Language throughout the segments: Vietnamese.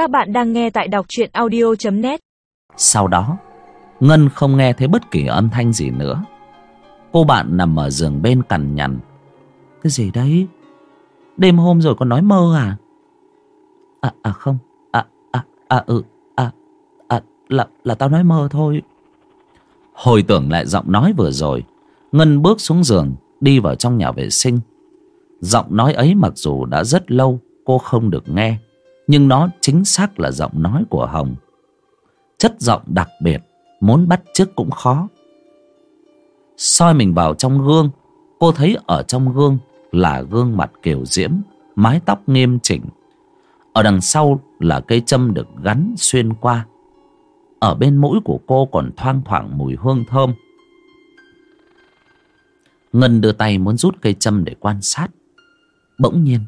Các bạn đang nghe tại đọc truyện audio.net Sau đó Ngân không nghe thấy bất kỳ âm thanh gì nữa. Cô bạn nằm ở giường bên cằn nhằn. Cái gì đấy? Đêm hôm rồi còn nói mơ à? À à không. À à à ừ À à là, là tao nói mơ thôi. Hồi tưởng lại giọng nói vừa rồi Ngân bước xuống giường Đi vào trong nhà vệ sinh. Giọng nói ấy mặc dù đã rất lâu Cô không được nghe. Nhưng nó chính xác là giọng nói của Hồng. Chất giọng đặc biệt, Muốn bắt chước cũng khó. Soi mình vào trong gương, cô thấy ở trong gương là gương mặt kiều diễm, mái tóc nghiêm chỉnh. Ở đằng sau là cây châm được gắn xuyên qua. Ở bên mũi của cô còn thoang thoảng mùi hương thơm. Ngân đưa tay muốn rút cây châm để quan sát. Bỗng nhiên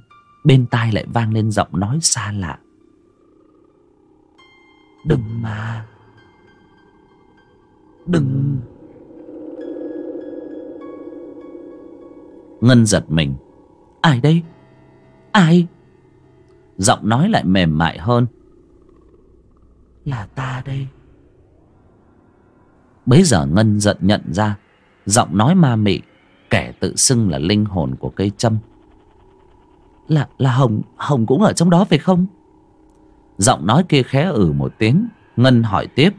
bên tai lại vang lên giọng nói xa lạ. Đừng mà. Đừng. Ngân giật mình. Ai đây? Ai? Giọng nói lại mềm mại hơn. Là ta đây. Bấy giờ Ngân giận nhận ra, Giọng nói ma mị, Kẻ tự xưng là linh hồn của cây châm. Là là Hồng Hồng cũng ở trong đó phải không? Giọng nói kia khẽ ử ừ một tiếng, Ngân hỏi tiếp.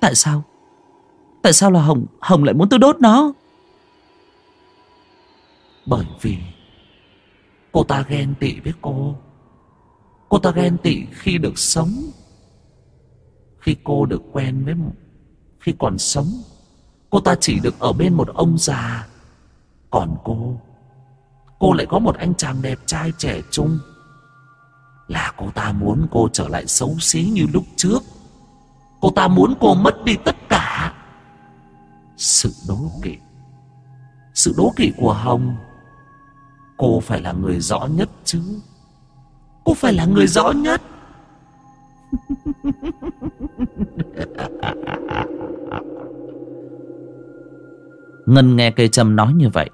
Tại sao? Tại sao là Hồng Hồng lại muốn tôi đốt nó? Bởi vì cô ta ghen tị với cô. Cô ta ghen tị khi được sống. Khi cô được quen với khi còn sống, cô ta chỉ được ở bên một ông già. Còn cô cô lại có một anh chàng đẹp trai trẻ trung. Là cô ta muốn cô trở lại xấu xí như lúc trước. Cô ta muốn cô mất đi tất cả. Sự đố kỵ. Sự đố kỵ của hồng. Cô phải là người rõ nhất chứ. Cô phải là người rõ nhất. Ngân nghe cây châm nói như vậy,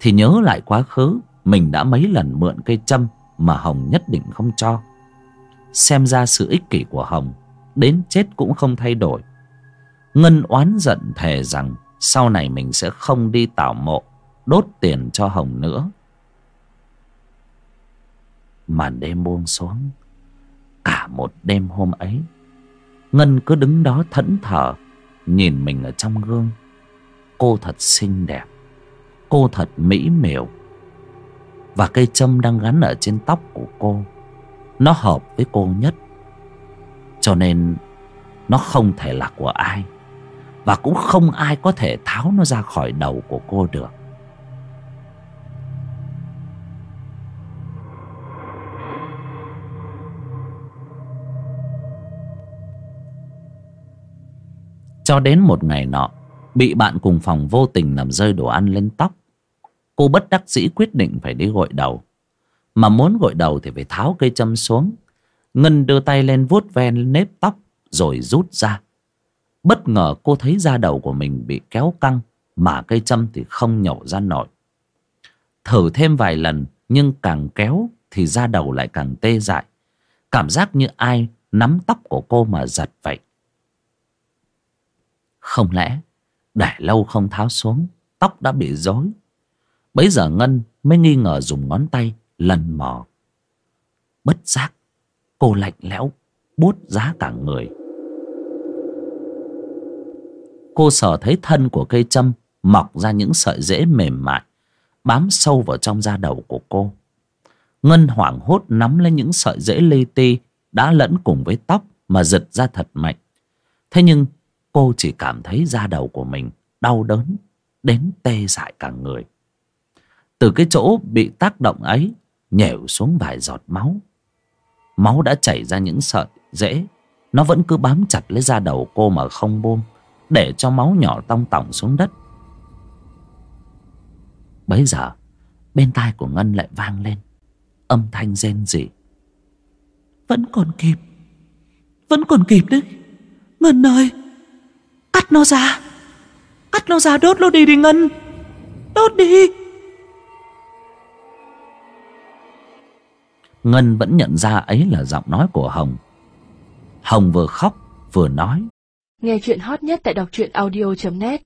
Thì nhớ lại quá khứ. Mình đã mấy lần mượn cây châm Mà Hồng nhất định không cho. Xem ra sự ích kỷ của Hồng Đến chết cũng không thay đổi. Ngân oán giận thề rằng Sau này mình sẽ không đi tảo mộ, Đốt tiền cho Hồng nữa. Màn đêm buông xuống, cả một đêm hôm ấy, ngân cứ đứng đó thẫn thờ, nhìn mình ở trong gương. Cô thật xinh đẹp, cô thật mỹ miều và cây châm đang gắn ở trên tóc của cô. Nó hợp với cô nhất. Cho nên, nó không thể là của ai. Và cũng không ai có thể tháo nó ra khỏi đầu của cô được. Cho đến một ngày nọ, Bị bạn cùng phòng vô tình làm rơi đồ ăn lên tóc Cô bất đắc dĩ quyết định phải đi gội đầu. Mà muốn gội đầu thì phải tháo cây châm xuống. Ngân đưa tay lên vuốt ven nếp tóc, Rồi rút ra. Bất ngờ cô thấy da đầu của mình bị kéo căng, Mà cây châm thì không nhổ ra nổi. Thử thêm vài lần, Nhưng càng kéo Thì da đầu lại càng tê dại. Cảm giác như ai nắm tóc của cô mà giật vậy. Không lẽ để lâu không tháo xuống, Tóc đã bị rối Bấy giờ Ngân mới nghi ngờ dùng ngón tay Lần mò. Bất giác, Cô lạnh lẽo Bút giá cả người. Cô sờ thấy thân của cây châm Mọc ra những sợi rễ mềm mại, Bám sâu vào trong da đầu của cô. Ngân hoảng hốt nắm lấy những sợi rễ li ti Đã lẫn cùng với tóc Mà giật ra thật mạnh. Thế nhưng, cô chỉ cảm thấy da đầu của mình đau đớn, đến tê dại cả người từ cái chỗ bị tác động ấy, nhểu xuống vài giọt máu. Máu đã chảy ra những sợi, rễ. Nó vẫn cứ bám chặt lấy da đầu cô mà không buông, để cho máu nhỏ tong tỏng xuống đất. Bấy giờ, bên tai của ngân lại vang lên. Âm thanh rên rỉ. Vẫn còn kịp. Vẫn còn kịp đấy. Ngân ơi! Cắt nó ra! Cắt nó ra, đốt nó đi đi Ngân! Đốt đi! Ngân vẫn nhận ra ấy là giọng nói của Hồng. Hồng vừa khóc, vừa nói. Nghe chuyện hot nhất tại đọc truyện audio.net